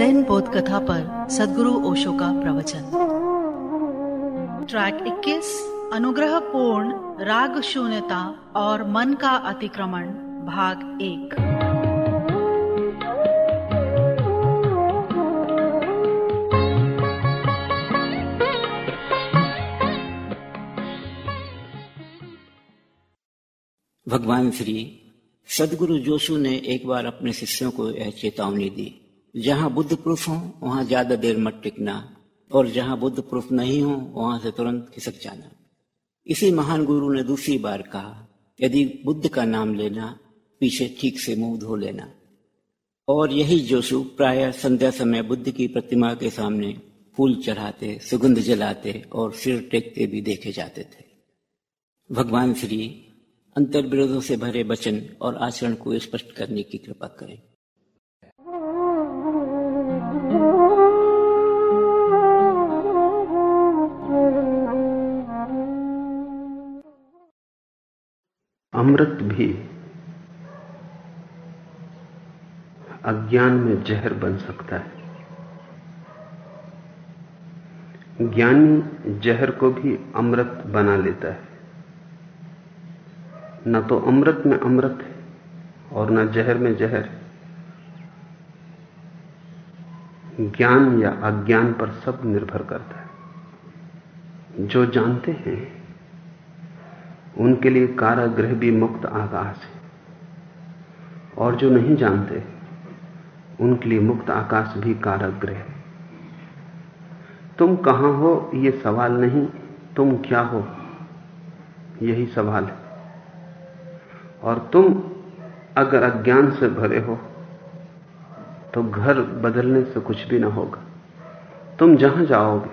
जैन बोध कथा पर सदगुरु ओशो का प्रवचन। ट्रैक 21 अनुग्रह पूर्ण राग शून्यता और मन का अतिक्रमण, भाग एक। भगवान श्री सदगुरु जोशु ने एक बार अपने शिष्यों को यह चेतावनी दी। जहाँ बुद्ध प्रूफ हो, वहाँ ज़्यादा देर मत टिकना। और जहाँ बुद्ध प्रूफ नहीं हो, वहाँ से तुरंत खिसक जाना। इसी महान गुरु ने दूसरी बार कहा, यदि बुद्ध का नाम लेना, पीछे ठीक से मुँह धो लेना। और यही जोशु प्राय संध्या समय बुद्ध की प्रतिमा के सामने फूल चढ़ाते, सुगंध जलाते और सिर टेकते भी देखे जाते थे। भगवान श्री अंतर विरोधों से भरे वचन और आचरण को स्पष्ट करने की कृपा करें। अमृत भी अज्ञान में जहर बन सकता है। ज्ञानी जहर को भी अमृत बना लेता है। न तो अमृत में अमृत है और न जहर में जहर। ज्ञान या अज्ञान पर सब निर्भर करता है। जो जानते हैं उनके लिए कारागृह भी मुक्त आकाश है। और जो नहीं जानते, उनके लिए मुक्त आकाश भी कारागृह है। तुम कहाँ हो यह सवाल नहीं, तुम क्या हो, यही सवाल है। और तुम अगर अज्ञान से भरे हो तो घर बदलने से कुछ भी ना होगा। तुम जहाँ जाओगे,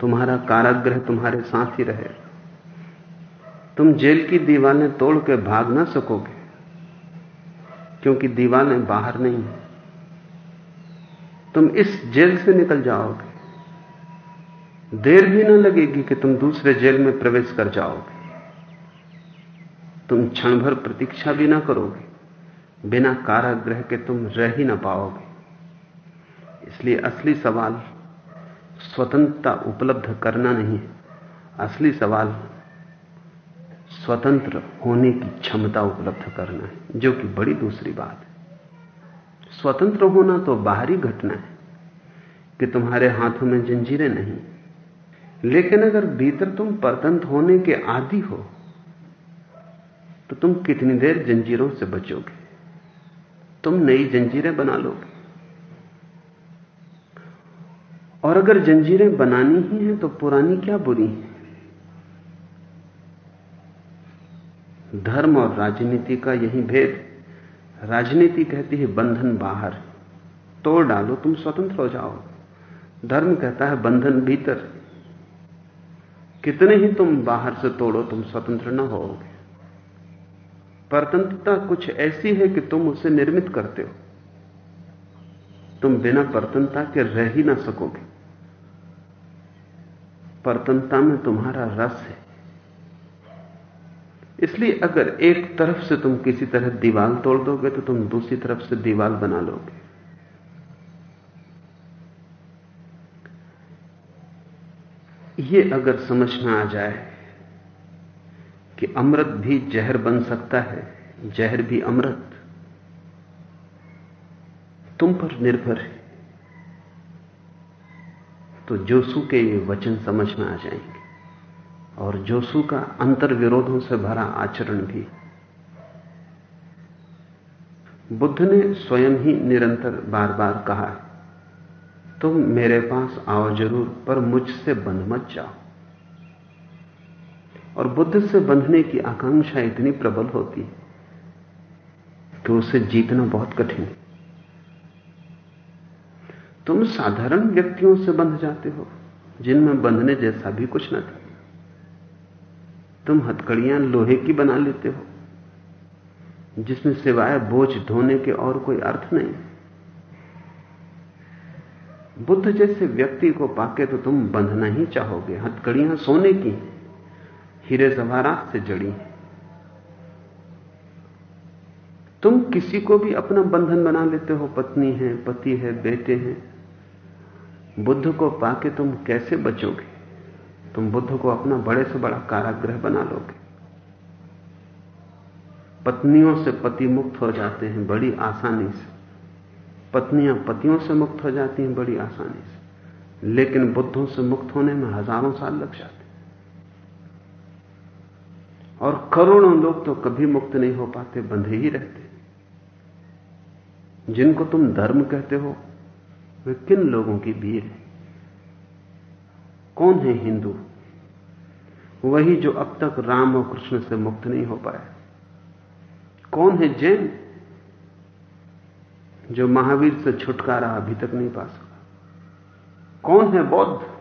तुम्हारा कारागृह तुम्हारे साथ ही रहेगा। तुम जेल की दीवारें तोड़ के भाग ना सकोगे, क्योंकि दीवारें बाहर नहीं तुम इस जेल से निकल जाओगे। देर भी ना लगेगी कि तुम दूसरे जेल में प्रवेश कर जाओगे। तुम क्षण भर प्रतीक्षा भी ना करोगे, बिना कारागृह के तुम रह ही ना पाओगे। इसलिए असली सवाल स्वतंत्रता उपलब्ध करना नहीं है। असली सवाल स्वतंत्र होने की क्षमता उपलब्ध करना है, जो कि बड़ी दूसरी बात है। स्वतंत्र होना तो बाहरी घटना है कि तुम्हारे हाथों में जंजीरें नहीं। लेकिन अगर भीतर तुम परतंत्र होने के आदि हो तो तुम कितनी देर जंजीरों से बचोगे? तुम नई जंजीरें बना लोगे। और अगर जंजीरें बनानी ही हैं तो पुरानी क्या बुरी है? धर्म और राजनीति का यही भेद। राजनीति कहती है, बंधन बाहर। तोड़ डालो, तुम स्वतंत्र हो जाओ। धर्म कहता है, बंधन भीतर। कितने ही तुम बाहर से तोड़ो, तुम स्वतंत्र न होगे परतंत्रता कुछ ऐसी है कि तुम उसे निर्मित करते हो। तुम बिना परतंत्रता के रह ही ना सकोगे। परतंत्रता में तुम्हारा रस है। इसलिए अगर एक तरफ़ से तुम किसी तरह दीवाल तोड़ दोगे तो तुम दूसरी तरफ़ से दीवाल बना लोगे। ये अगर समझ में आ जाए कि अमृत भी जहर बन सकता है, जहर भी अमृत, तुम पर निर्भर है तो जोसू के ये वचन समझ में आ जाएँगे। और जोसू का अंतर विरोधों से भरा आचरण भी। बुद्ध ने स्वयं ही निरंतर बार बार कहा, तुम मेरे पास आओ ज़रूर, पर मुझसे बंध मत जाओ। और बुद्ध से बंधने की आकांक्षा इतनी प्रबल होती है कि उसे जीतना बहुत कठिन है। तुम साधारण व्यक्तियों से बंध जाते हो, जिनमें बंधने जैसा भी कुछ न था। तुम हथकड़ियाँ लोहे की बना लेते हो, जिसमें सिवाय बोझ ढोने के और कोई अर्थ नहीं। बुद्ध जैसे व्यक्ति को पाके तो तुम बंधना ही चाहोगे। हथकड़ियाँ सोने की हीरे जवाहरात से जड़ी तुम किसी को भी अपना बंधन बना लेते हो, पत्नी है, पति है, बेटे हैं। बुद्ध को पाके तुम कैसे बचोगे? तुम बुद्ध को अपना बड़े से बड़ा कारागृह बना लोगे। पत्नियों से पति मुक्त हो जाते हैं बड़ी आसानी से। पत्नियाँ पतियों से मुक्त हो जाती हैं बड़ी आसानी से। लेकिन बुद्धों से मुक्त होने में हज़ारों साल लग जाते हैं। और करोड़ों लोग तो कभी मुक्त नहीं हो पाते, बंधे ही रहते जिनको तुम धर्म कहते हो, वे किन लोगों की भीड़ है? कौन है हिंदू? वही जो अब तक राम और कृष्ण से मुक्त नहीं हो पाए। कौन है जैन? जो महावीर से छुटकारा अभी तक नहीं पा सका। कौन है बौद्ध?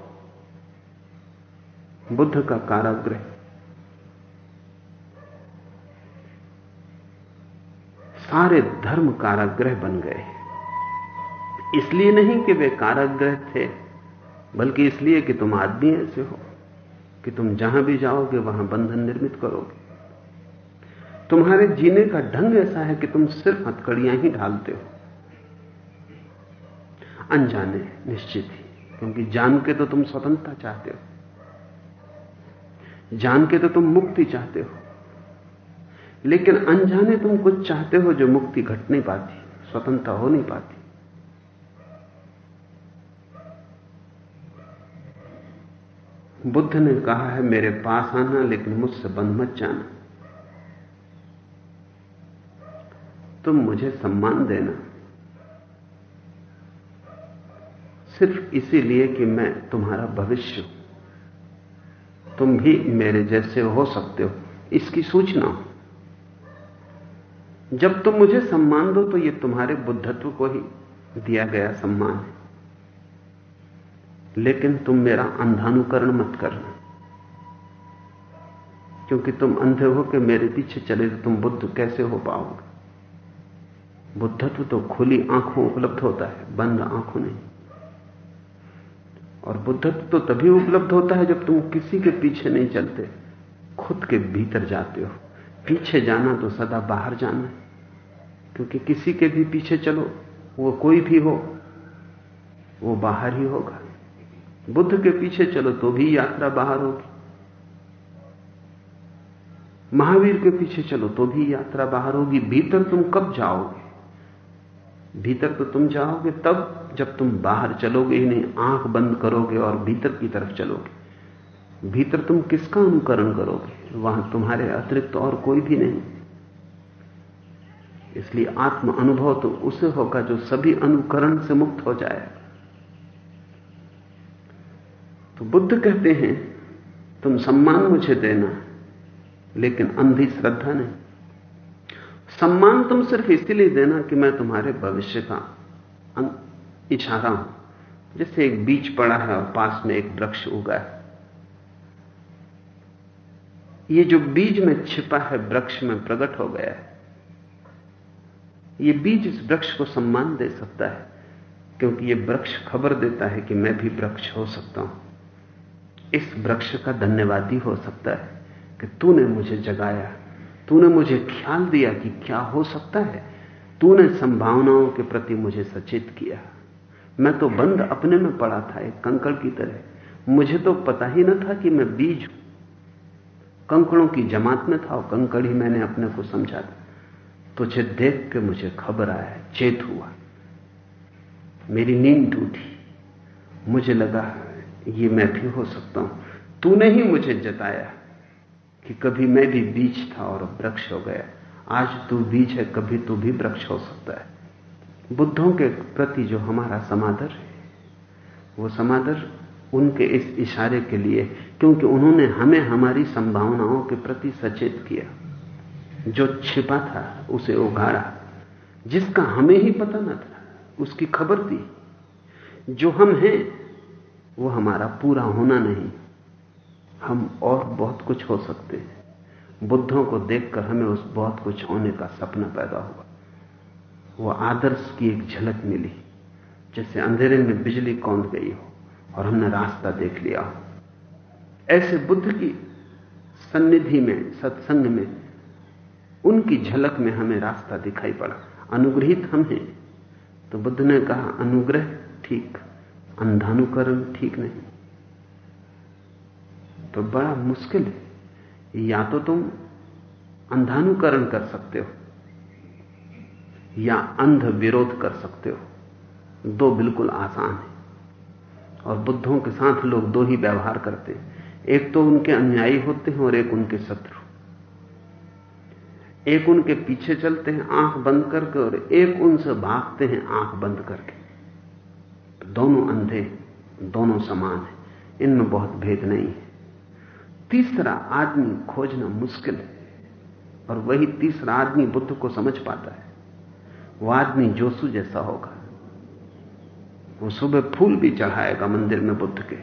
बुद्ध का काराग्रह सारे धर्म काराग्रह बन गए इसलिए नहीं कि वे काराग्रह थे बल्कि इसलिए कि तुम आदमी ऐसे हो, कि तुम जहाँ भी जाओगे वहाँ बंधन निर्मित करोगे। तुम्हारे जीने का ढंग ऐसा है कि तुम सिर्फ़ हथकड़ियाँ ही ढालते हो। अनजाने निश्चित ही, क्योंकि जान के तो तुम स्वतंत्रता चाहते हो। जान के तो तुम मुक्ति चाहते हो। लेकिन अनजाने तुम कुछ चाहते हो जो मुक्ति घट नहीं पाती, स्वतंत्रता हो नहीं पाती। बुद्ध ने कहा है, मेरे पास आना, लेकिन मुझसे बंद मत जाना। तुम मुझे सम्मान देना। सिर्फ़ इसीलिए कि मैं तुम्हारा भविष्य हूँ। तुम भी मेरे जैसे हो सकते हो। इसकी सूचना हो। जब तुम मुझे सम्मान दो तो यह तुम्हारे बुद्धत्व को ही दिया गया सम्मान है। लेकिन तुम मेरा अंधानुकरण मत करना। क्योंकि तुम अंधे हो के मेरे पीछे चले तो तुम बुद्ध कैसे हो पाओगे? बुद्धत्व तो खुली आँखों उपलब्ध होता है, बंद आँखों नहीं। और बुद्धत्व तो तभी उपलब्ध होता है जब तुम किसी के पीछे नहीं चलते, खुद के भीतर जाते हो। पीछे जाना तो सदा बाहर जाना है, क्योंकि किसी के भी पीछे चलो, वो कोई भी हो, वो बाहर ही होगा। बुद्ध के पीछे चलो तो भी यात्रा बाहर होगी। महावीर के पीछे चलो तो भी यात्रा बाहर होगी। भीतर तुम कब जाओगे? भीतर तो तुम जाओगे तब जब तुम बाहर चलोगे ही नहीं आँख बंद करोगे और भीतर की तरफ़ चलोगे। भीतर तुम किसका अनुकरण करोगे? वहाँ तुम्हारे अतिरिक्त तो और कोई भी नहीं। इसलिए आत्म अनुभव तो उसे होगा जो सभी अनुकरण से मुक्त हो जाए। तो बुद्ध कहते हैं, तुम सम्मान मुझे देना, लेकिन अंधी श्रद्धा नहीं। सम्मान तुम सिर्फ़ इसीलिए देना कि मैं तुम्हारे भविष्य का इशारा हूँ। जैसे एक बीज पड़ा है और पास में एक वृक्ष उगा है। ये जो बीज में छिपा है, वृक्ष में प्रकट हो गया है। ये बीज इस वृक्ष को सम्मान दे सकता है, क्योंकि ये वृक्ष खबर देता है कि मैं भी वृक्ष हो सकता हूँ। इस वृक्ष का धन्यवादी हो सकता है कि तूने मुझे जगाया। तूने मुझे ख्याल दिया कि क्या हो सकता है। तूने संभावनाओं के प्रति मुझे सचेत किया। मैं तो बंद अपने में पड़ा था एक कंकड़ की तरह। मुझे तो पता ही न था कि मैं बीज हूँ कंकड़ों की जमात में था और कंकड़ ही मैंने अपने को समझा था। तुझे देख के मुझे खबर आया, चेत हुआ। मेरी नींद टूटी। मुझे लगा ये मैं भी हो सकता हूँ। तूने ही मुझे जताया कि कभी मैं भी बीज था और वृक्ष हो गया। आज तू बीज है, कभी तू भी वृक्ष हो सकता है। बुद्धों के प्रति जो हमारा समादर है, वो समादर उनके इस इशारे के लिए, क्योंकि उन्होंने हमें हमारी संभावनाओं के प्रति सचेत किया। जो छिपा था, उसे उघाड़ा जिसका हमें ही पता न था, उसकी खबर दी जो हम हैं वो हमारा पूरा होना नहीं। हम और बहुत कुछ हो सकते हैं। बुद्धों को देखकर हमें उस बहुत कुछ होने का सपना पैदा हुआ। वो आदर्श की एक झलक मिली, जैसे अंधेरे में बिजली कौंध गई हो, और हमने रास्ता देख लिया हो। ऐसे बुद्ध की सन्निधि में, सत्संग में, उनकी झलक में हमें रास्ता दिखाई पड़ा। अनुग्रहित हम हैं। तो बुद्ध ने कहा, अनुग्रह ठीक अंधानुकरण ठीक नहीं। तो बड़ा मुश्किल है। या तो तुम अंधानुकरण कर सकते हो, या अंध विरोध कर सकते हो। दो बिल्कुल आसान है। और बुद्धों के साथ लोग दो ही व्यवहार करते हैं। एक तो उनके अन्यायी होते हैं और एक उनके शत्रु। एक उनके पीछे चलते हैं, आँख बंद करके, और एक उनसे भागते हैं, आँख बंद करके। दोनों अंधे, दोनों समान हैं। इनमें बहुत भेद नहीं है। तीसरा आदमी खोजना मुश्किल है, और वही तीसरा आदमी बुद्ध को समझ पाता है। वह आदमी जोसु जैसा होगा। वो सुबह फूल भी चढ़ाएगा मंदिर में बुद्ध के,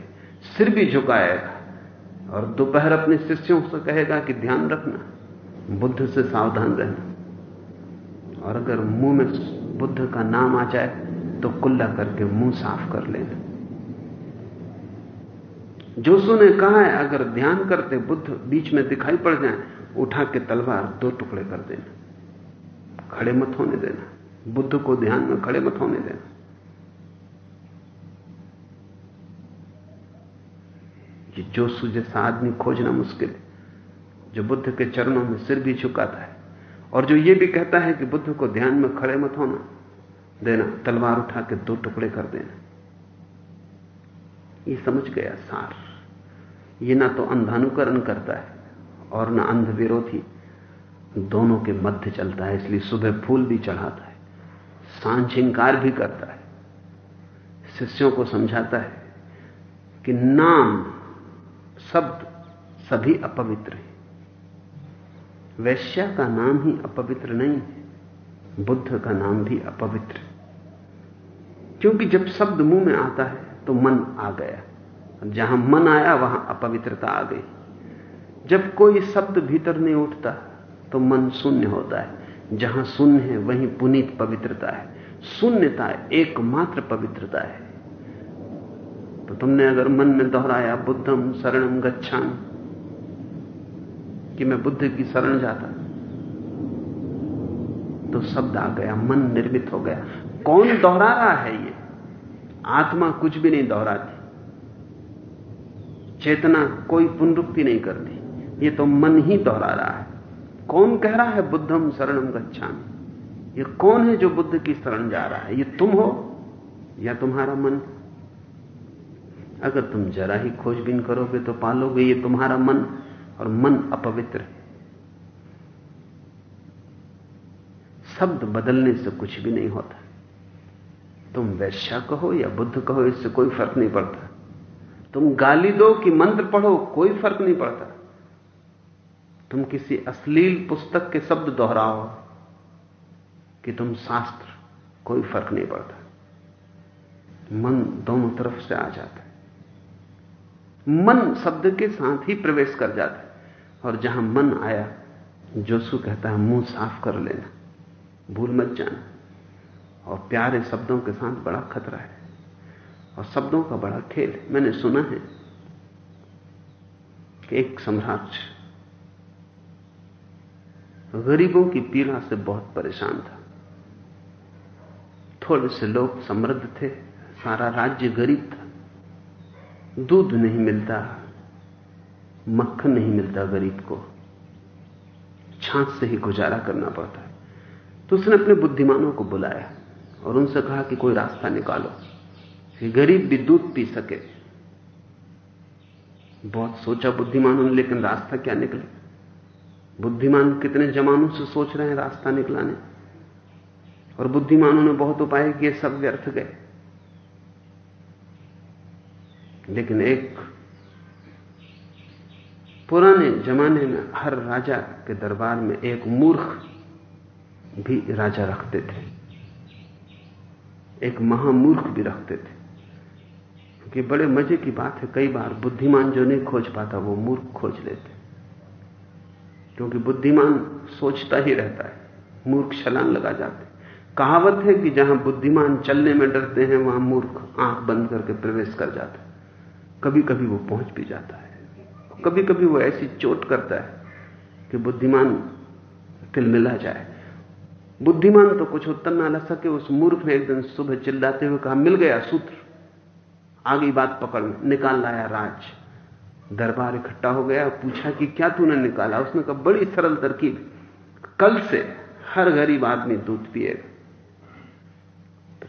सिर भी झुकाएगा, और दोपहर अपने शिष्यों से कहेगा कि ध्यान रखना, बुद्ध से सावधान रहना। और अगर मुँह में बुद्ध का नाम आ जाए तो कुल्ला करके मुँह साफ़ कर लेना। जोसु ने कहा है अगर ध्यान करते बुद्ध बीच में दिखाई पड़ जाए, उठा के तलवार दो टुकड़े कर देना। खड़े मत होने देना। बुद्ध को ध्यान में खड़े मत होने देना। ये जोसु जैसा आदमी खोजना मुश्किल है, जो बुद्ध के चरणों में सिर भी झुकाता है, और जो ये भी कहता है कि बुद्ध को ध्यान में खड़े मत होना। देना, तलवार उठा के दो टुकड़े कर देना। ये समझ गया सार। ये ना तो अंधानुकरण करता है और ना अंध विरोधी दोनों के मध्य चलता है, इसलिए सुबह फूल भी चढ़ाता है, साँझ इंकार भी करता है। शिष्यों को समझाता है कि नाम, शब्द सभी अपवित्र हैं। वैश्या का नाम ही अपवित्र नहीं है। बुद्ध का नाम भी अपवित्र। क्योंकि जब शब्द मुँह में आता है तो मन आ गया। जहाँ मन आया, वहाँ अपवित्रता आ गई। जब कोई शब्द भीतर नहीं उठता तो मन शून्य होता है। जहाँ शून्य है, वहीं पुनीत पवित्रता है। शून्यता एकमात्र पवित्रता है। तो तुमने अगर मन में दोहराया, बुद्धम शरणम गच्छाम। कि मैं बुद्ध की शरण जाता। तो शब्द आ गया, मन निर्मित हो गया। कौन दोहरा रहा है ये? आत्मा कुछ भी नहीं दोहराती। चेतना कोई पुनरुक्ति नहीं करती। ये तो मन ही दोहरा रहा है। कौन कह रहा है बुद्धम शरणम गच्छामी? ये कौन है जो बुद्ध की शरण जा रहा है? ये तुम हो या तुम्हारा मन? अगर तुम जरा ही खोजबीन करोगे तो पालोगे ये तुम्हारा मन और मन अपवित्र। शब्द बदलने से कुछ भी नहीं होता। तुम वैश्या कहो या बुद्ध कहो, इससे कोई फ़र्क नहीं पड़ता। तुम गाली दो कि मंत्र पढ़ो, कोई फ़र्क नहीं पड़ता। तुम किसी अश्लील पुस्तक के शब्द दोहराओ कि तुम शास्त्र, कोई फ़र्क नहीं पड़ता। मन दोनों तरफ़ से आ जाता है। मन शब्द के साथ ही प्रवेश कर जाता है। और जहाँ मन आया, जोसु कहता है, मुँह साफ़ कर लेना। भूल मत जाना। और प्यारे शब्दों के साथ बड़ा खतरा है। और शब्दों का बड़ा खेल मैंने सुना है कि एक सम्राट गरीबों की पीड़ा से बहुत परेशान था। थोड़े से लोग समृद्ध थे, सारा राज्य गरीब था। दूध नहीं मिलता, मक्खन नहीं मिलता गरीब को। छाछ से ही गुजारा करना पड़ता। तो उसने अपने बुद्धिमानों को बुलाया और उनसे कहा कि कोई रास्ता निकालो, कि गरीब भी दूध पी सके। बहुत सोचा बुद्धिमानों ने, लेकिन रास्ता क्या निकले? बुद्धिमान कितने जमानों से सोच रहे हैं रास्ता निकलाने? और बुद्धिमानों ने बहुत उपाय किए, सब व्यर्थ गए। लेकिन एक पुराने जमाने में हर राजा के दरबार में एक मूर्ख भी राजा रखते थे। एक महामूर्ख भी रखते थे। क्योंकि बड़े मज़े की बात है, कई बार बुद्धिमान जो नहीं खोज पाता, वो मूर्ख खोज लेते क्योंकि बुद्धिमान सोचता ही रहता है, मूर्ख छलांग लगा जाते कहावत है कि जहाँ बुद्धिमान चलने में डरते हैं, वहाँ मूर्ख आँख बंद करके प्रवेश कर जाता है। कभी कभी वो पहुँच भी जाता है। कभी कभी वो ऐसी चोट करता है कि बुद्धिमान तिलमिला जाए। बुद्धिमान तो कुछ उत्तर ना लग सके, उस मूर्ख ने एक दिन सुबह चिल्लाते हुए कहा, मिल गया सूत्र। आगे बात पकड़ में निकाल लाया राज। दरबार इकट्ठा हो गया, पूछा कि क्या तूने निकाला? उसने कहा, बड़ी सरल तरकीब। कल से हर गरीब आदमी दूध पिएगा।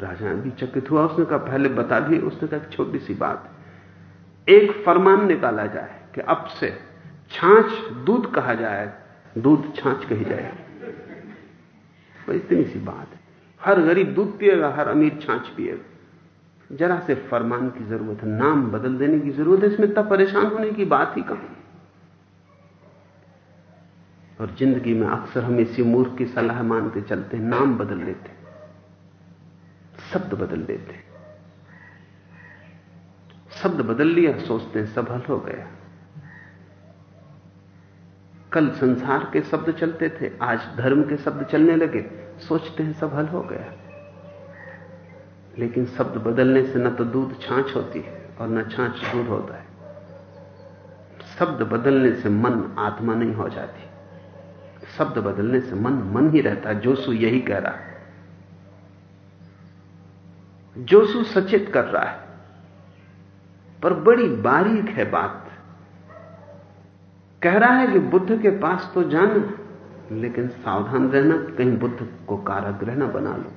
राजा भी चकित हुआ, उसने कहा, पहले बता दिए, उसने कहा छोटी सी बात एक फरमान निकाला जाए कि अब से छाछ दूध कहा जाए, दूध छाछ कही जाएगी। बस इतनी सी बात है। हर गरीब दूध पिएगा, हर अमीर छाछ पिएगा। जरा से फरमान की ज़रूरत है, नाम बदल देने की ज़रूरत है, इसमें तब परेशान होने की बात ही कहाँ और ज़िंदगी में अक्सर हम इसी मूर्ख की सलाह मानते चलते नाम बदल लेते शब्द बदल देते शब्द बदल लिया, सोचते हैं, सब हल हो गया। कल संसार के शब्द चलते थे, आज धर्म के शब्द चलने लगे। सोचते हैं सब हल हो गया। लेकिन शब्द बदलने से न तो दूध छाछ होती है और न छाछ दूध होता है। शब्द बदलने से मन आत्मा नहीं हो जाती। शब्द बदलने से मन मन ही रहता। जोसु यही कह रहा है। जोसु सचेत कर रहा है। पर बड़ी बारीक है बात। कह रहा है कि बुद्ध के पास तो जाना, लेकिन सावधान रहना, कहीं बुद्ध को काराग्रह न बना लो।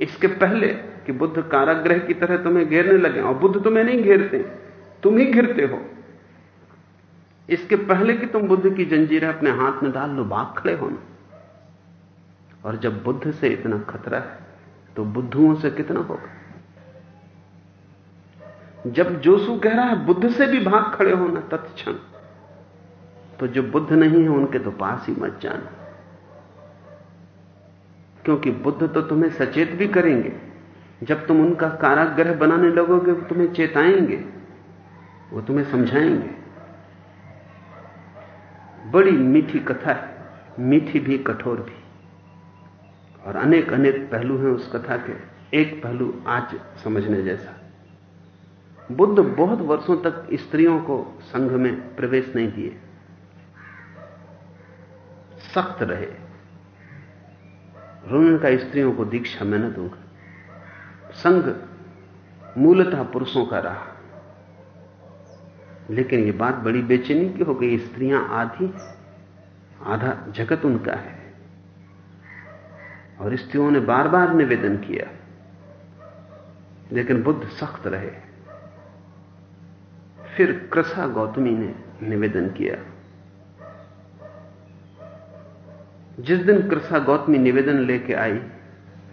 इसके पहले कि बुद्ध काराग्रह की तरह तुम्हें घेरने लगे, और बुद्ध तुम्हें नहीं घेरते, तुम ही घिरते हो। इसके पहले कि तुम बुद्ध की जंजीरें अपने हाथ में डाल लो, भाग खड़े होना। और जब बुद्ध से इतना खतरा है तो बुद्धुओं से कितना होगा? जब जोसु कह रहा है, बुद्ध से भी भाग खड़े होना तत्क्षण। तो जो बुद्ध नहीं है, उनके तो पास ही मत जाना। क्योंकि बुद्ध तो तुम्हें सचेत भी करेंगे। जब तुम उनका काराग्रह बनाने लगोगे, वो तुम्हें चेताएँगे। वो तुम्हें समझाएँगे। बड़ी मीठी कथा है। मीठी भी, कठोर भी। और अनेक अनेक पहलू हैं उस कथा के। एक पहलू आज समझने जैसा। बुद्ध बहुत वर्षों तक स्त्रियों को संघ में प्रवेश नहीं दिए। सख्त रहे। उन्होंने का स्त्रियों को दीक्षा मैं न दूँगा। संघ मूलतः पुरुषों का रहा। लेकिन यह बात बड़ी बेचैनी की हो गई, स्त्रियाँ आधी, आधा जगत उनका है। और स्त्रियों ने बार बार निवेदन किया। लेकिन बुद्ध सख्त रहे। फिर कृषा गौतमी ने निवेदन किया। जिस दिन कृषा गौतमी निवेदन लेके आई,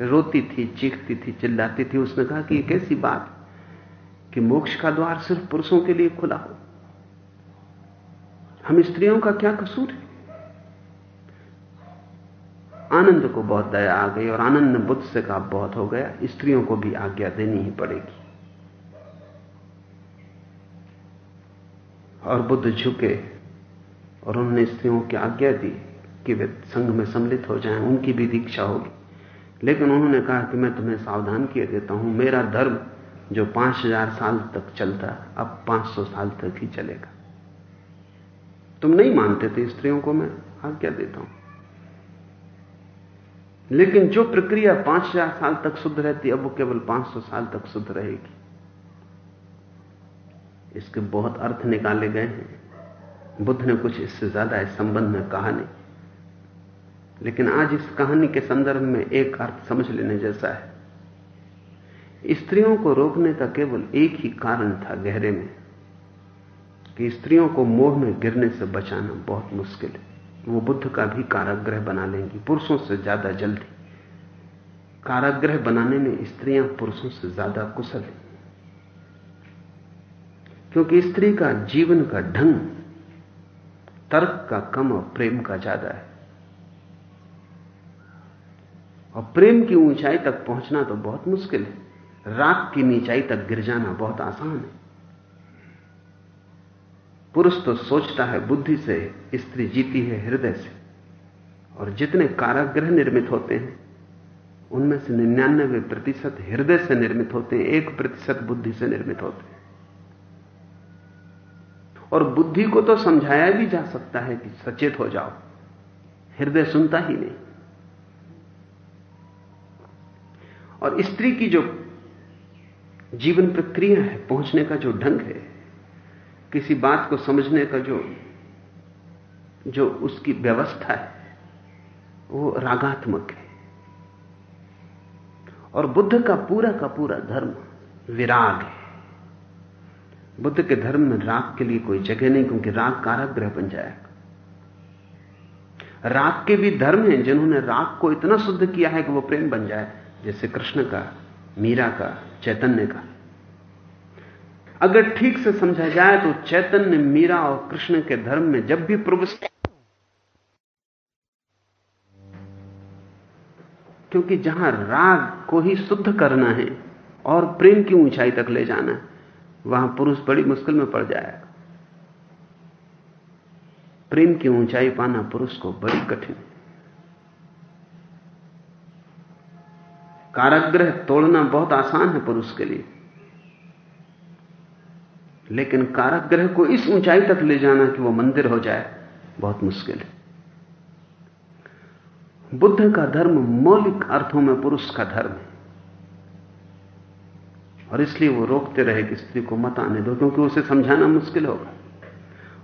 रोती थी, चीखती थी, चिल्लाती थी, उसने कहा कि यह कैसी बात कि मोक्ष का द्वार सिर्फ़ पुरुषों के लिए खुला हो। हम स्त्रियों का क्या कसूर है? आनंद को बहुत दया आ गई और आनंद ने बुद्ध से कहा बहुत हो गया। स्त्रियों को भी आज्ञा देनी ही पड़ेगी। और बुद्ध झुके और उन्होंने स्त्रियों की आज्ञा दी कि वे संघ में सम्मिलित हो जाएँ, उनकी भी दीक्षा होगी। लेकिन उन्होंने कहा कि मैं तुम्हें सावधान किए देता हूँ। मेरा धर्म जो पाँच हज़ार साल तक चलता, अब पाँच सौ साल तक ही चलेगा। तुम नहीं मानते थे स्त्रियों को मैं आज्ञा देता हूँ। लेकिन जो प्रक्रिया पाँच हज़ार साल तक शुद्ध रहती, अब वो केवल पाँच सौ साल तक शुद्ध रहेगी। इसके बहुत अर्थ निकाले गए हैं। बुद्ध ने कुछ इससे ज़्यादा इस संबंध में कहा नहीं। लेकिन आज इस कहानी के संदर्भ में एक अर्थ समझ लेने जैसा है। स्त्रियों को रोकने का केवल एक ही कारण था गहरे में, कि स्त्रियों को मोह में गिरने से बचाना बहुत मुश्किल है। वो बुद्ध का भी काराग्रह बना लेंगी, पुरुषों से ज़्यादा जल्दी। काराग्रह बनाने में स्त्रियाँ पुरुषों से ज़्यादा कुशल हैं। क्योंकि स्त्री का जीवन का ढंग, तर्क का कम और प्रेम का ज़्यादा है। और प्रेम की ऊंचाई तक पहुँचना तो बहुत मुश्किल है। राग की नीचाई तक गिर जाना बहुत आसान है। पुरुष तो सोचता है बुद्धि से स्त्री जीती है हृदय से। और जितने कारागृह निर्मित होते हैं, उनमें से निन्यानबे प्रतिशत हृदय से निर्मित होते हैं, एक प्रतिशत बुद्धि से निर्मित होते हैं। और बुद्धि को तो समझाया भी जा सकता है कि सचेत हो जाओ। हृदय सुनता ही नहीं। और स्त्री की जो जीवन प्रक्रिया है, पहुँचने का जो ढंग है, किसी बात को समझने का जो जो उसकी व्यवस्था है, वो रागात्मक है। और बुद्ध का पूरा का पूरा धर्म विराग है। बुद्ध के धर्म में राग के लिए कोई जगह नहीं, क्योंकि राग काराग्रह बन जाएगा। राग के भी धर्म हैं, जिन्होंने राग को इतना शुद्ध किया है कि वो प्रेम बन जाए, जैसे कृष्ण का, मीरा का, चैतन्य का। अगर ठीक से समझा जाए तो चैतन्य, मीरा और कृष्ण के धर्म में जब भी प्रवेश क्योंकि जहाँ राग को ही शुद्ध करना है और प्रेम की ऊंचाई तक ले जाना है वहाँ पुरुष बड़ी मुश्किल में पड़ जाएगा। प्रेम की ऊंचाई पाना पुरुष को बड़ी कठिन। काराग्रह तोड़ना बहुत आसान है पुरुष के लिए। लेकिन काराग्रह को इस ऊंचाई तक ले जाना कि वो मंदिर हो जाए, बहुत मुश्किल है। बुद्ध का धर्म मौलिक अर्थों में पुरुष का धर्म है। और इसलिए वो रोकते रहे कि स्त्री को मत आने दो, क्योंकि उसे समझाना मुश्किल होगा।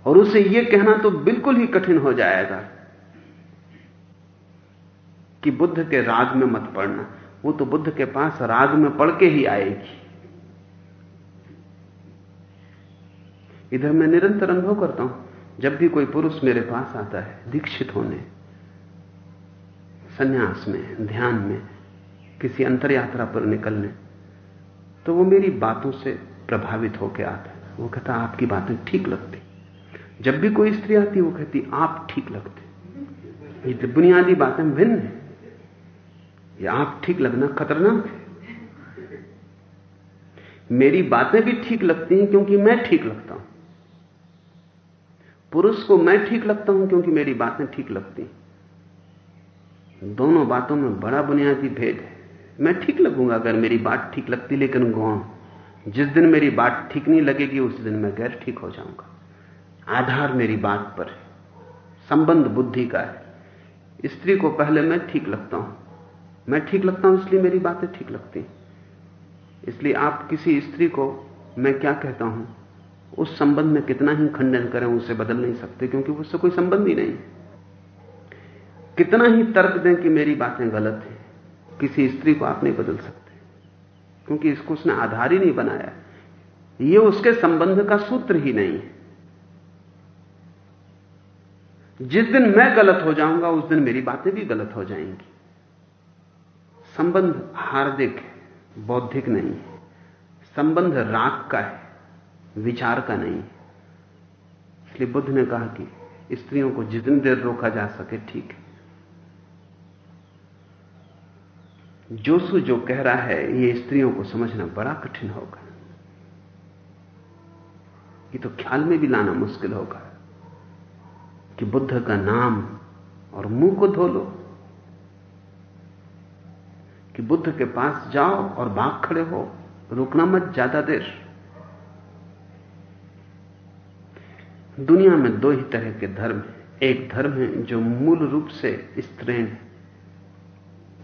और उसे यह कहना तो बिल्कुल ही कठिन हो जाएगा कि बुद्ध के राग में मत पड़ना। वो तो बुद्ध के पास राग में पढ़ के ही आएगी। इधर मैं निरंतर अनुभव करता हूँ, जब भी कोई पुरुष मेरे पास आता है, दीक्षित होने, सन्यास में, ध्यान में, किसी अंतर यात्रा पर निकलने तो वो मेरी बातों से प्रभावित होकर आता वो कहता, आपकी बातें ठीक लगती। जब भी कोई स्त्री आती, वो कहती, आप ठीक लगते। ये तो बुनियादी बातें भिन्न है। ये आप ठीक लगना खतरनाक है। मेरी बातें भी ठीक लगती हैं क्योंकि मैं ठीक लगता हूँ। पुरुष को मैं ठीक लगता हूँ क्योंकि मेरी बातें ठीक लगती हैं। दोनों बातों में बड़ा बुनियादी भेद है। मैं ठीक लगूँगा अगर मेरी बात ठीक लगती, लेकिन गौण जिस दिन मेरी बात ठीक नहीं लगेगी, उस दिन मैं गैर ठीक हो जाऊँगा। आधार मेरी बात पर है, संबंध बुद्धि का है। स्त्री को पहले मैं ठीक लगता हूँ। मैं ठीक लगता हूँ, इसलिए मेरी बातें ठीक लगती इसलिए आप किसी स्त्री को, मैं क्या कहता हूँ, उस संबंध में कितना ही खंडन करें, उसे बदल नहीं सकते, क्योंकि उससे कोई संबंध ही नहीं। कितना ही तर्क दें कि मेरी बातें गलत हैं किसी स्त्री को आप नहीं बदल सकते। क्योंकि इसको उसने आधार ही नहीं बनाया। ये उसके संबंध का सूत्र ही नहीं है। जिस दिन मैं गलत हो जाऊँगा, उस दिन मेरी बातें भी गलत हो जाएँगी। संबंध हार्दिक है, बौद्धिक नहीं है। संबंध राग का है, विचार का नहीं है। इसलिए बुद्ध ने कहा कि स्त्रियों को जितनी देर रोका जा सके, ठीक है। जोसु जो कह रहा है, ये स्त्रियों को समझना बड़ा कठिन होगा। ये तो ख्याल में भी लाना मुश्किल होगा कि बुद्ध का नाम और मुँह को धो लो, कि बुद्ध के पास जाओ और भाग खड़े हो, रुकना मत ज़्यादा देर। दुनिया में दो ही तरह के धर्म हैं। एक धर्म है जो मूल रूप से स्त्रीण है।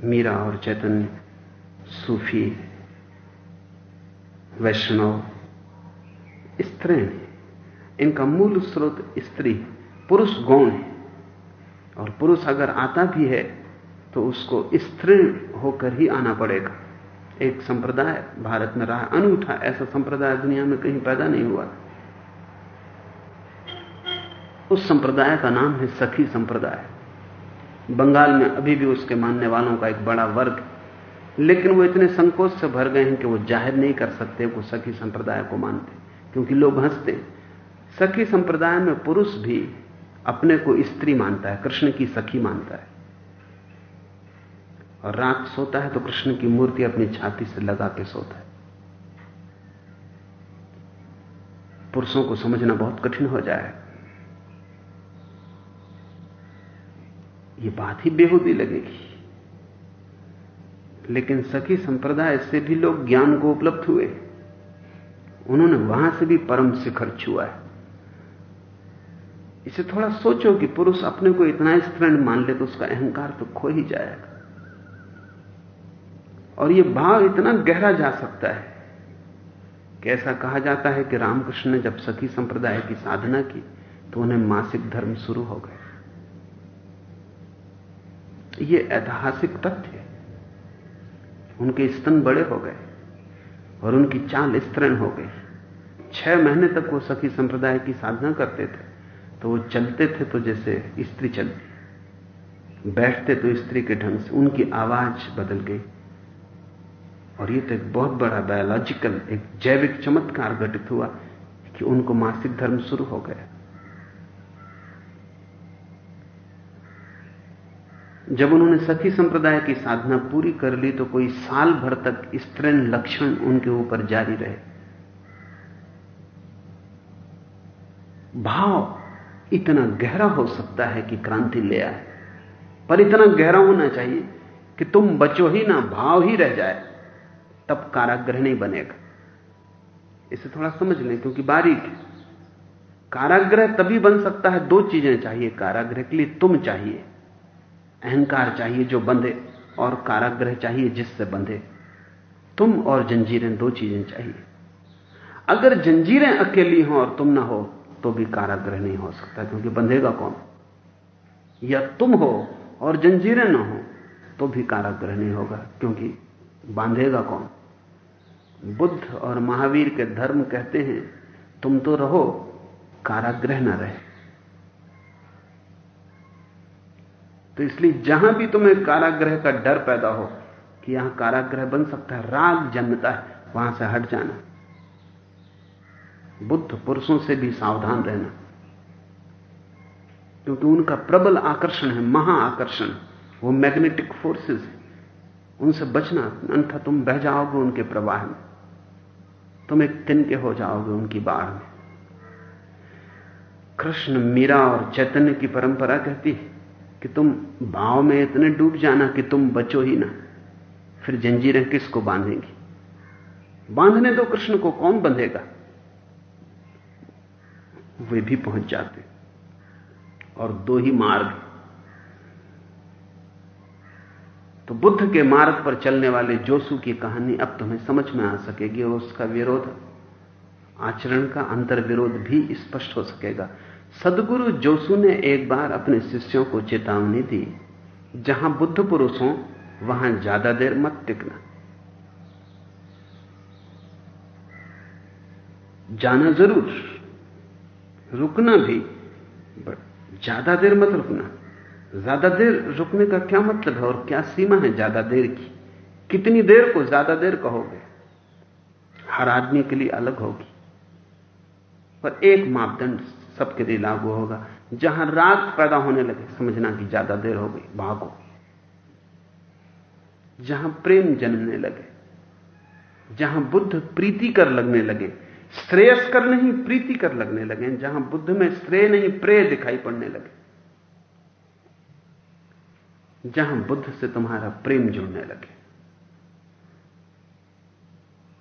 मीरा और चैतन्य सूफी, वैष्णव स्त्री इनका मूल स्रोत स्त्री, पुरुष गौण है। और पुरुष अगर आता भी है तो उसको स्त्री होकर ही आना पड़ेगा। एक संप्रदाय, भारत में रहा, अनूठा, ऐसा संप्रदाय दुनिया में कहीं पैदा नहीं हुआ उस संप्रदाय का नाम है सखी संप्रदाय। बंगाल में अभी भी उसके मानने वालों का एक बड़ा वर्ग, लेकिन वो इतने संकोच से भर गए हैं कि वो ज़ाहिर नहीं कर सकते वो सखी संप्रदाय को मानते क्योंकि लोग हँसते सखी संप्रदाय में पुरुष भी अपने को स्त्री मानता है, कृष्ण की सखी मानता है। और रात सोता है तो कृष्ण की मूर्ति अपनी छाती से लगा के सोता है। पुरुषों को समझना बहुत कठिन हो जाएगा ये बात ही बेहूदी लगेगी। लेकिन सखी संप्रदाय से भी लोग ज्ञान को उपलब्ध हुए। उन्होंने वहाँ से भी परम शिखर छुआ है। इसे थोड़ा सोचो कि पुरुष अपने को इतना स्त्रण मान ले तो उसका अहंकार तो खो ही जाएगा। और यह भाव इतना गहरा जा सकता है कि ऐसा कहा जाता है कि रामकृष्ण ने जब सखी संप्रदाय की साधना की तो उन्हें मासिक धर्म शुरू हो गए। ये ऐतिहासिक तथ्य उनके स्तन बड़े हो गए और उनकी चाल स्तरण हो गई। छह महीने तक वो सखी संप्रदाय की साधना करते थे तो वो चलते थे तो जैसे स्त्री चलती। बैठते तो स्त्री के ढंग से उनकी आवाज़ बदल गई। और ये तो एक बहुत बड़ा बायोलॉजिकल एक जैविक चमत्कार घटित हुआ कि उनको मासिक धर्म शुरू हो गया। जब उन्होंने सखी संप्रदाय की साधना पूरी कर ली तो कोई साल भर तक स्त्रीण लक्षण उनके ऊपर जारी रहे। भाव इतना गहरा हो सकता है कि क्रांति ले आए। पर इतना गहरा होना चाहिए कि तुम बचो ही ना, भाव ही रह जाए, तब काराग्रह नहीं बनेगा। इसे थोड़ा समझ लें, क्योंकि बारीक काराग्रह तभी बन सकता है, दो चीज़ें चाहिए काराग्रह के लिए तुम चाहिए। अहंकार चाहिए जो बंधे और काराग्रह चाहिए जिससे बंधे। तुम और जंजीरें दो चीज़ें चाहिए। अगर जंजीरें अकेली हों और तुम ना हो तो भी काराग्रह नहीं हो सकता, क्योंकि बंधेगा कौन? या तुम हो और जंजीरें ना हो तो भी काराग्रह नहीं होगा, क्योंकि बांधेगा कौन? बुद्ध और महावीर के धर्म कहते हैं, तुम तो रहो काराग्रह ना रहे। तो इसलिए जहाँ भी तुम्हें काराग्रह का डर पैदा हो कि यहाँ काराग्रह बन सकता है, राग जन्मता है, वहाँ से हट जाना। बुद्ध पुरुषों से भी सावधान रहना। क्योंकि उनका प्रबल आकर्षण है, महा आकर्षण। वो मैग्नेटिक फोर्सेस है। उनसे बचना, अन्यथा तुम बह जाओगे उनके प्रवाह में। तुम एक तिनके हो जाओगे उनकी बाढ़ में। कृष्ण मीरा और चैतन्य की परंपरा कहती है कि तुम भाव में इतने डूब जाना कि तुम बचो ही ना। फिर जंजीरें किसको बांधेंगी? बांधने दो कृष्ण को, कौन बंधेगा? वे भी पहुँच जाते और दो ही मार्ग। तो बुद्ध के मार्ग पर चलने वाले जोसु की कहानी अब तुम्हें समझ में आ सकेगी और उसका विरोध, आचरण का अंतर विरोध भी स्पष्ट हो सकेगा। सदगुरु जोसु ने एक बार अपने शिष्यों को चेतावनी दी, जहाँ बुद्ध पुरुष हो वहाँ ज़्यादा देर मत टिकना। जाना ज़रूर, रुकना भी ज़्यादा देर मत रुकना। ज़्यादा देर रुकने का क्या मतलब है और क्या सीमा है ज़्यादा देर की? कितनी देर को ज़्यादा देर कहोगे? हर आदमी के लिए अलग होगी। पर एक मापदंड सबके लिए लागू होगा। जहाँ राग पैदा होने लगे, समझना कि ज़्यादा देर हो गई, भागो जहाँ प्रेम जन्मने लगे, जहाँ बुद्ध प्रीति कर लगने लगे, श्रेयस कर नहीं, प्रीति कर लगने लगे, जहाँ बुद्ध में श्रेय नहीं, प्रेय दिखाई पड़ने लगे। जहाँ बुद्ध से तुम्हारा प्रेम जुड़ने लगे,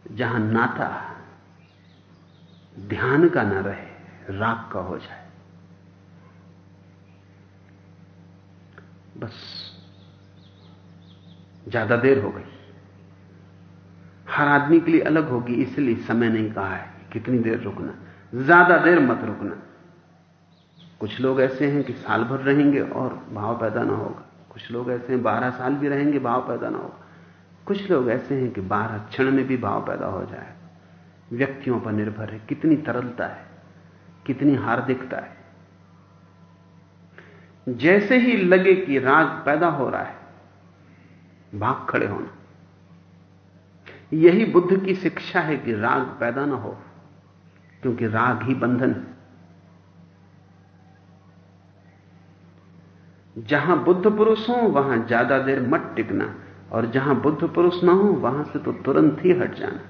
जहाँ नाता, ध्यान का ना रहे राग का हो जाए। बस। ज़्यादा देर हो गई। हर आदमी के लिए अलग होगी, इसलिए समय नहीं कहा है कितनी देर रुकना। ज़्यादा देर मत रुकना। कुछ लोग ऐसे हैं कि साल भर रहेंगे और भाव पैदा ना होगा। कुछ लोग ऐसे हैं, बारह साल भी रहेंगे, भाव पैदा ना होगा। कुछ लोग ऐसे हैं कि बारह क्षण में भी भाव पैदा हो जाए। व्यक्तियों पर निर्भर है, कितनी तरलता है। कितनी हार्दिकता है। जैसे ही लगे कि राग पैदा हो रहा है, भाग खड़े होना। यही बुद्ध की शिक्षा है कि राग पैदा ना हो, क्योंकि राग ही बंधन है। जहाँ बुद्ध पुरुष हो, वहाँ ज़्यादा देर मत टिकना, और जहाँ बुद्ध पुरुष ना हो, वहाँ से तो तुरंत ही हट जाना।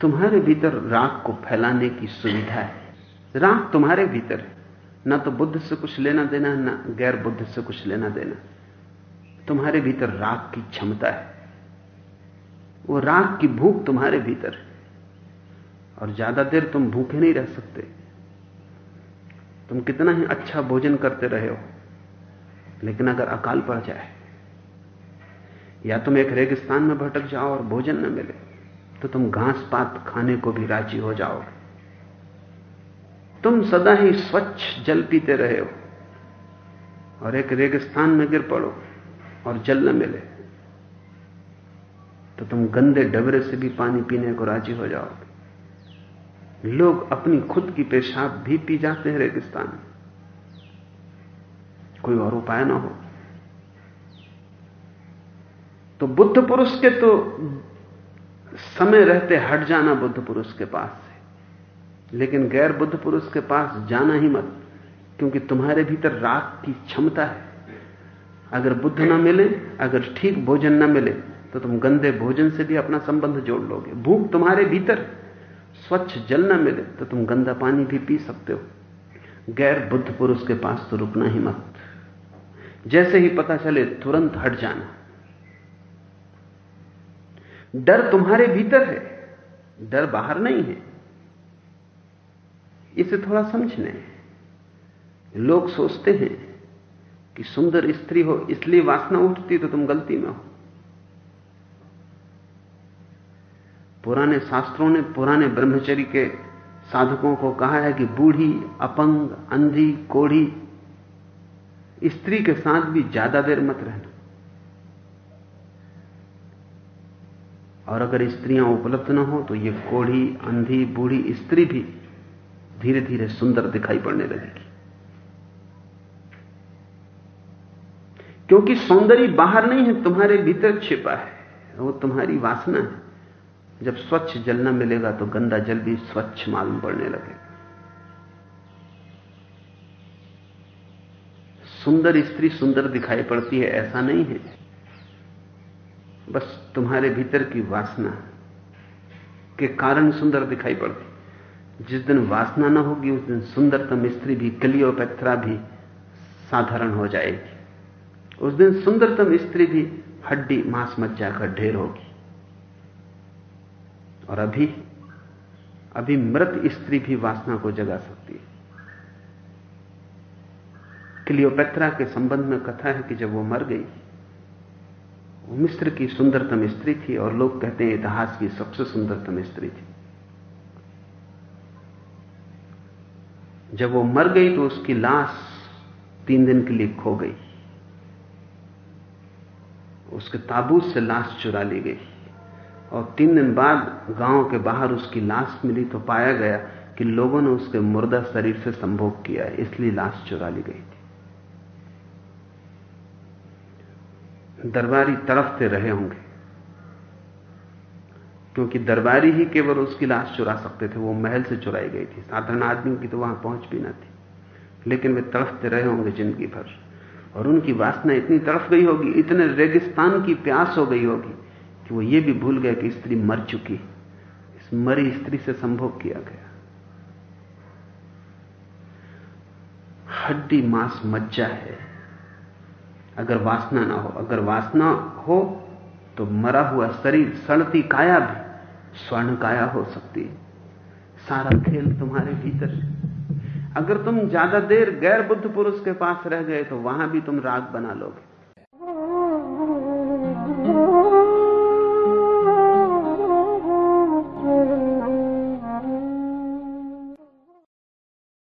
तुम्हारे भीतर राग को फैलाने की सुविधा है। राग तुम्हारे भीतर है। ना तो बुद्ध से कुछ लेना देना, ना गैर बुद्ध से कुछ लेना देना। तुम्हारे भीतर राग की क्षमता है। वो राग की भूख तुम्हारे भीतर है। और ज़्यादा देर तुम भूखे नहीं रह सकते। तुम कितना ही अच्छा भोजन करते रहे हो, लेकिन अगर अकाल पड़ जाए, या तुम एक रेगिस्तान में भटक जाओ और भोजन न मिले तो तुम घास पात खाने को भी राज़ी हो जाओगे तुम सदा ही स्वच्छ जल पीते रहे हो। और एक रेगिस्तान में गिर पड़ो और जल न मिले। तो तुम गंदे डबरे से भी पानी पीने को राज़ी हो जाओगे लोग अपनी खुद की पेशाब भी पी जाते हैं रेगिस्तान कोई और उपाय ना हो। तो बुद्ध पुरुष के तो समय रहते हट जाना बुद्ध पुरुष के पास से। लेकिन गैर बुद्ध पुरुष के पास जाना ही मत, क्योंकि तुम्हारे भीतर राग की क्षमता है। अगर बुद्ध ना मिले, अगर ठीक भोजन ना मिले तो तुम गंदे भोजन से भी अपना संबंध जोड़ लोगे। भूख तुम्हारे भीतर, स्वच्छ जल ना मिले तो तुम गंदा पानी भी पी सकते हो। गैर बुद्ध पुरुष के पास तो रुकना ही मत। जैसे ही पता चले, तुरंत हट जाना। डर तुम्हारे भीतर है, डर बाहर नहीं है। इसे थोड़ा समझने। लोग सोचते हैं कि सुंदर स्त्री हो, इसलिए वासना उठती तो तुम गलती में हो। पुराने शास्त्रों ने, पुराने ब्रह्मचरी के साधकों को कहा है कि बूढ़ी, अपंग, अंधी, कोढ़ी, स्त्री के साथ भी ज़्यादा देर मत रहना। और अगर स्त्रियाँ उपलब्ध न हो तो ये कोढ़ी, अंधी, बूढ़ी स्त्री भी धीरे धीरे सुंदर दिखाई पड़ने लगेगी। क्योंकि सौंदर्य बाहर नहीं है, तुम्हारे भीतर छिपा है, वो तुम्हारी वासना है। जब स्वच्छ जल न मिलेगा तो गंदा जल भी स्वच्छ मालूम पड़ने लगेगा। सुंदर स्त्री सुंदर दिखाई पड़ती है, ऐसा नहीं है। बस तुम्हारे भीतर की वासना के कारण सुंदर दिखाई पड़ती। जिस दिन वासना ना होगी, उस दिन सुंदरतम स्त्री भी क्लियोपेत्रा भी साधारण हो जाएगी। उस दिन सुंदरतम स्त्री भी हड्डी मांस मज्जा का ढेर होगी। और अभी अभी मृत स्त्री भी वासना को जगा सकती है। क्लियोपेत्रा के संबंध में कथा है कि जब वो मर गई मिस्र की सुंदरतम स्त्री थी और लोग कहते हैं इतिहास की सबसे सुंदरतम स्त्री थी। जब वो मर गई तो उसकी लाश तीन दिन के लिए खो गई। उसके ताबूत से लाश चुरा ली गई। और तीन दिन बाद गाँव के बाहर उसकी लाश मिली तो पाया गया कि लोगों ने उसके मुर्दा शरीर से संभोग किया, इसलिए लाश चुरा ली गई थी। दरबारी तड़फते रहे होंगे। क्योंकि दरबारी ही केवल उसकी लाश चुरा सकते थे, वो महल से चुराई गई थी। साधारण आदमी की तो वहाँ पहुँच भी ना थी। लेकिन वे तड़फते रहे होंगे ज़िंदगी भर। और उनकी वासना इतनी तड़फ गई होगी, इतने रेगिस्तान की प्यास हो गई होगी, कि वो ये भी भूल गए कि स्त्री मर चुकी इस मरी स्त्री से संभोग किया गया। हड्डी मांस मज्जा है। अगर वासना ना हो, अगर वासना हो तो मरा हुआ शरीर सड़ती काया भी स्वर्ण काया हो सकती है। सारा खेल तुम्हारे भीतर अगर तुम ज़्यादा देर गैर बुद्ध पुरुष के पास रह गए तो वहाँ भी तुम राग बना लोगे।